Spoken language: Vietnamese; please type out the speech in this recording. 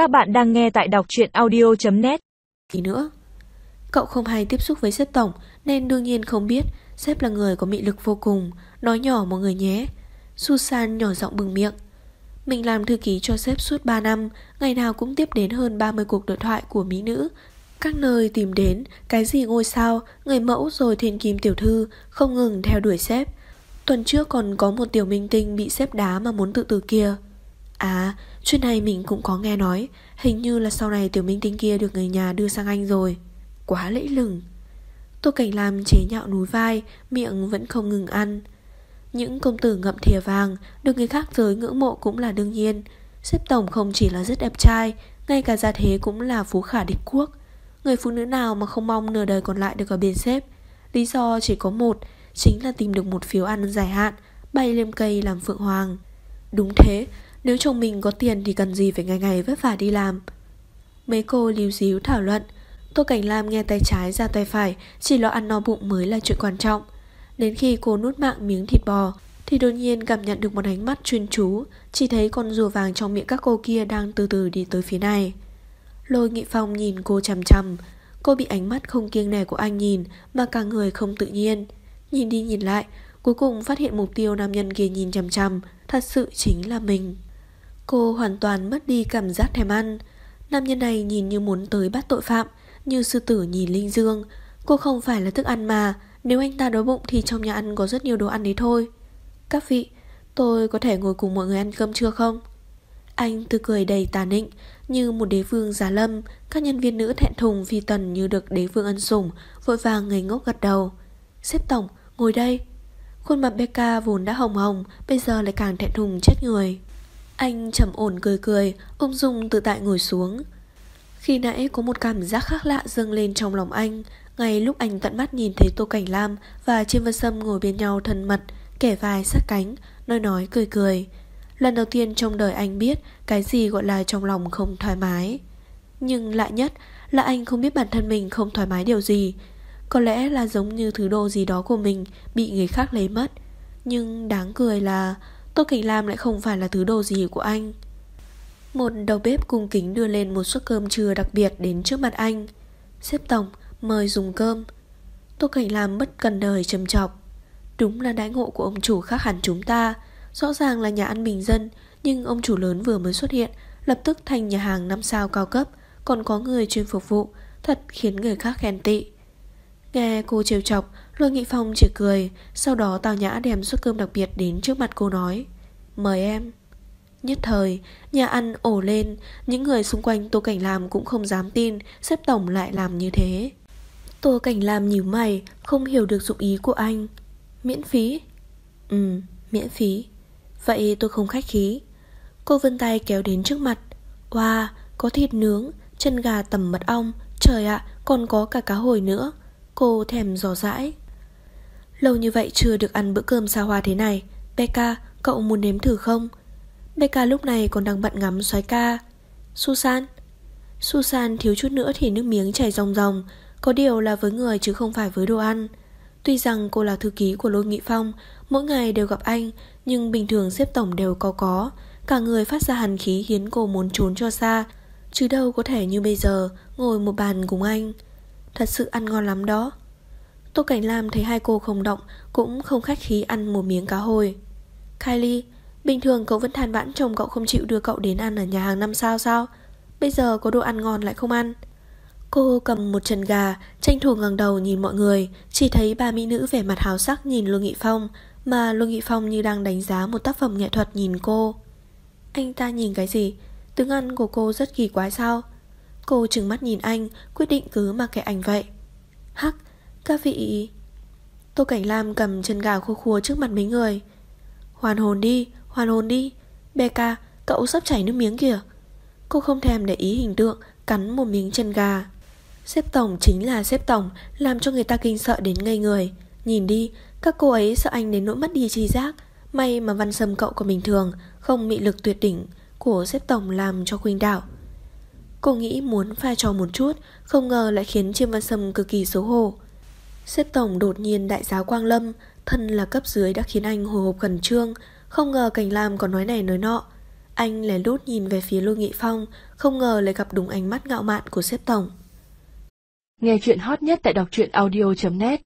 Các bạn đang nghe tại đọc truyện audio.net Tí nữa? Cậu không hay tiếp xúc với sếp tổng Nên đương nhiên không biết Sếp là người có mị lực vô cùng Nói nhỏ mọi người nhé. Susan nhỏ giọng bừng miệng. Mình làm thư ký cho sếp suốt 3 năm Ngày nào cũng tiếp đến hơn 30 cuộc đối thoại của mỹ nữ. Các nơi tìm đến Cái gì ngôi sao Người mẫu rồi thiên kim tiểu thư Không ngừng theo đuổi sếp. Tuần trước còn có một tiểu minh tinh bị sếp đá mà muốn tự tử kia. À, chuyện này mình cũng có nghe nói, Hình như là sau này tiểu minh tinh kia được người nhà đưa sang Anh rồi. Quá lẫy lừng. Tô Cảnh Lam chế nhạo núi vai, Miệng vẫn không ngừng ăn. Những công tử ngậm thìa vàng Được người khác giới ngưỡng mộ cũng là đương nhiên. Xếp tổng không chỉ là rất đẹp trai, Ngay cả gia thế cũng là phú khả địch quốc. Người phụ nữ nào mà không mong nửa đời còn lại được ở bên xếp? Lý do chỉ có một, Chính là tìm được một phiếu ăn dài hạn, Bay lên cây làm phượng hoàng. Đúng thế nếu chồng mình có tiền thì cần gì phải ngày ngày vất vả đi làm? Mấy cô líu díu thảo luận. Tô Cảnh Lam nghe tay trái ra tay phải, Chỉ lo ăn no bụng mới là chuyện quan trọng. Đến khi cô nuốt mạng miếng thịt bò, Thì đột nhiên cảm nhận được một ánh mắt chuyên chú, Chỉ thấy con rùa vàng trong miệng các cô kia Đang từ từ đi tới phía này. Lôi Nghị Phong nhìn cô chằm chằm. Cô bị ánh mắt không kiêng nẻ của anh nhìn, Mà cả người không tự nhiên. Nhìn đi nhìn lại, Cuối cùng phát hiện mục tiêu nam nhân kia nhìn chằm chằm, Thật sự chính là mình. Cô hoàn toàn mất đi cảm giác thèm ăn. Nam nhân này nhìn như muốn tới bắt tội phạm, Như sư tử nhìn linh dương. Cô không phải là thức ăn mà, Nếu anh ta đói bụng thì trong nhà ăn có rất nhiều đồ ăn đấy thôi. Các vị, Tôi có thể ngồi cùng mọi người ăn cơm trưa không? Anh tươi cười đầy tà nịnh, Như một đế vương giá lâm. Các nhân viên nữ thẹn thùng phi tần như được đế vương ân sủng, Vội vàng ngây ngốc gật đầu. Xếp tổng, ngồi đây. Khuôn mặt Becca vốn đã hồng hồng, Bây giờ lại càng thẹn thùng chết người. Anh trầm ổn cười cười, Ung dung tự tại ngồi xuống. Khi nãy có một cảm giác khác lạ dâng lên trong lòng anh, Ngay lúc anh tận mắt nhìn thấy Tô Cảnh Lam Và Chiêm Vân Sâm ngồi bên nhau thân mật, Kẻ vai sát cánh, Nói nói cười cười. Lần đầu tiên trong đời anh biết Cái gì gọi là trong lòng không thoải mái. Nhưng lạ nhất là anh không biết bản thân mình không thoải mái điều gì. Có lẽ là giống như thứ đồ gì đó của mình Bị người khác lấy mất. Nhưng đáng cười là Tô Cảnh Lam lại không phải là thứ đồ gì của anh. Một đầu bếp cung kính đưa lên một suất cơm trưa đặc biệt đến trước mặt anh. Xếp tổng, mời dùng cơm. Tô Cảnh Lam bất cần đời trầm trọc. Đúng là đãi ngộ của ông chủ khác hẳn chúng ta. Rõ ràng là nhà ăn bình dân Nhưng ông chủ lớn vừa mới xuất hiện Lập tức thành nhà hàng 5 sao cao cấp Còn có người chuyên phục vụ Thật khiến người khác khen tị. Nghe cô trêu chọc Lôi Nghị Phong chỉ cười Sau đó Tào Nhã đem suất cơm đặc biệt đến trước mặt cô nói Mời em. Nhất thời, nhà ăn ổ lên Những người xung quanh Tô Cảnh Lam cũng không dám tin Xếp tổng lại làm như thế. Tô Cảnh Lam nhíu mày Không hiểu được dụng ý của anh. Miễn phí. Ừ, miễn phí. Vậy tôi không khách khí. Cô vươn tay kéo đến trước mặt. Wow, có thịt nướng Chân gà tầm mật ong Trời ạ, còn có cả cá hồi nữa. Cô thèm giò dãi. Lâu như vậy chưa được ăn bữa cơm xa hoa thế này. Becca, cậu muốn nếm thử không? Becca lúc này còn đang bận ngắm xoái ca. Susan? Susan thiếu chút nữa thì nước miếng chảy ròng ròng. Có điều là với người chứ không phải với đồ ăn. Tuy rằng cô là thư ký của Lôi Nghị Phong Mỗi ngày đều gặp anh Nhưng bình thường xếp tổng đều có có. Cả người phát ra hàn khí khiến cô muốn trốn cho xa. Chứ đâu có thể như bây giờ Ngồi một bàn cùng anh. Thật sự ăn ngon lắm đó. Tô Cảnh Lam thấy hai cô không động Cũng không khách khí ăn một miếng cá hồi. Kylie Bình thường cậu vẫn than vãn chồng cậu không chịu đưa cậu đến ăn ở nhà hàng năm sao sao? Bây giờ có đồ ăn ngon lại không ăn. Cô cầm một chân gà Tranh thủ ngẩng đầu nhìn mọi người Chỉ thấy ba mỹ nữ vẻ mặt hào sắc nhìn Lương Nghị Phong Mà Lương Nghị Phong như đang đánh giá Một tác phẩm nghệ thuật nhìn cô. Anh ta nhìn cái gì? Tướng ăn của cô rất kỳ quái sao? Cô trừng mắt nhìn anh Quyết định cứ mặc kệ anh vậy. Hắc, các vị Tô Cảnh Lam cầm chân gà khô khua trước mặt mấy người. Hoàn hồn đi Hoàn hồn đi. Becca, cậu sắp chảy nước miếng kìa. Cô không thèm để ý hình tượng Cắn một miếng chân gà. Xếp tổng chính là xếp tổng Làm cho người ta kinh sợ đến ngây người. Nhìn đi, các cô ấy sợ anh đến nỗi mất đi trí giác. May mà văn sâm cậu của bình thường Không mị lực tuyệt đỉnh Của xếp tổng làm cho khuynh đảo. Cô nghĩ muốn pha trò một chút Không ngờ lại khiến Chiêm Văn Sâm cực kỳ xấu hổ. Xếp tổng đột nhiên đại giáo Quang Lâm, Thân là cấp dưới đã khiến anh hồi hộp khẩn trương, Không ngờ Cảnh Lam còn nói này nói nọ. Anh lén lút nhìn về phía Lôi Nghị Phong, Không ngờ lại gặp đúng ánh mắt ngạo mạn của sếp tổng. Nghe chuyện hot nhất tại đọc truyện audio.net